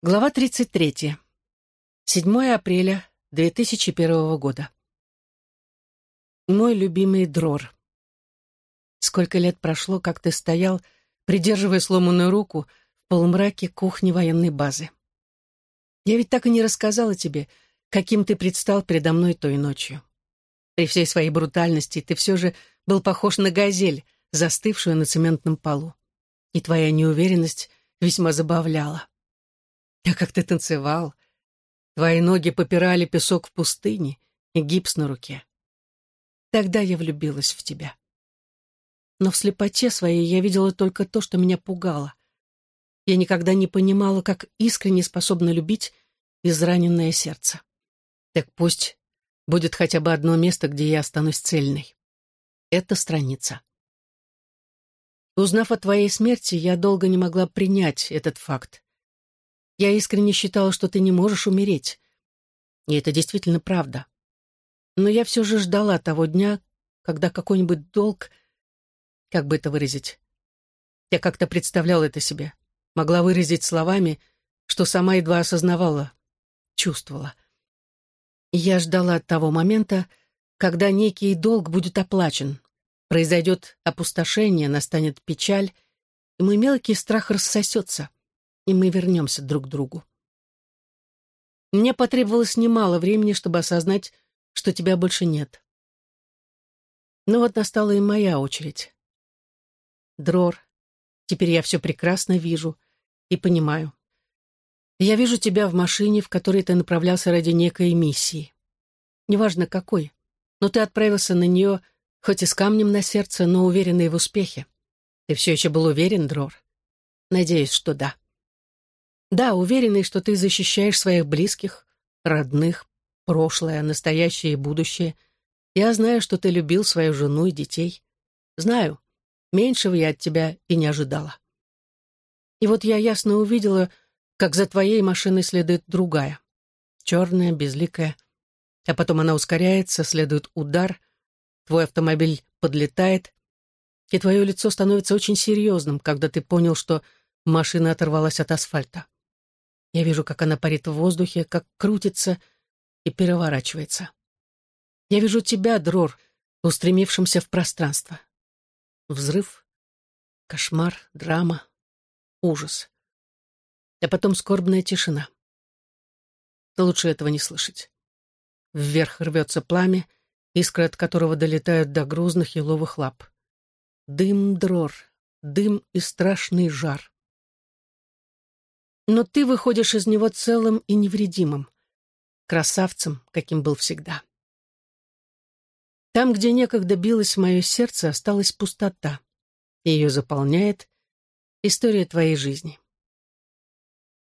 Глава 33. 7 апреля 2001 года. Мой любимый Дрор. Сколько лет прошло, как ты стоял, придерживая сломанную руку в полумраке кухни военной базы. Я ведь так и не рассказала тебе, каким ты предстал передо мной той ночью. При всей своей брутальности ты все же был похож на газель, застывшую на цементном полу. И твоя неуверенность весьма забавляла. А как ты танцевал. Твои ноги попирали песок в пустыне и гипс на руке. Тогда я влюбилась в тебя. Но в слепоте своей я видела только то, что меня пугало. Я никогда не понимала, как искренне способна любить израненное сердце. Так пусть будет хотя бы одно место, где я останусь цельной. Это страница. Узнав о твоей смерти, я долго не могла принять этот факт. Я искренне считала, что ты не можешь умереть. И это действительно правда. Но я все же ждала того дня, когда какой-нибудь долг... Как бы это выразить? Я как-то представляла это себе. Могла выразить словами, что сама едва осознавала, чувствовала. Я ждала того момента, когда некий долг будет оплачен. Произойдет опустошение, настанет печаль, и мой мелкий страх рассосется и мы вернемся друг к другу. Мне потребовалось немало времени, чтобы осознать, что тебя больше нет. Но вот настала и моя очередь. Дрор, теперь я все прекрасно вижу и понимаю. Я вижу тебя в машине, в которой ты направлялся ради некой миссии. Неважно какой, но ты отправился на нее, хоть и с камнем на сердце, но уверенный в успехе. Ты все еще был уверен, Дрор? Надеюсь, что да. Да, уверенный, что ты защищаешь своих близких, родных, прошлое, настоящее и будущее. Я знаю, что ты любил свою жену и детей. Знаю. Меньшего я от тебя и не ожидала. И вот я ясно увидела, как за твоей машиной следует другая. Черная, безликая. А потом она ускоряется, следует удар, твой автомобиль подлетает, и твое лицо становится очень серьезным, когда ты понял, что машина оторвалась от асфальта. Я вижу, как она парит в воздухе, как крутится и переворачивается. Я вижу тебя, Дрор, устремившимся в пространство. Взрыв, кошмар, драма, ужас. А потом скорбная тишина. Лучше этого не слышать. Вверх рвется пламя, искры от которого долетают до грузных еловых лап. Дым, дрор, дым и страшный жар но ты выходишь из него целым и невредимым, красавцем, каким был всегда. Там, где некогда билось мое сердце, осталась пустота. Ее заполняет история твоей жизни.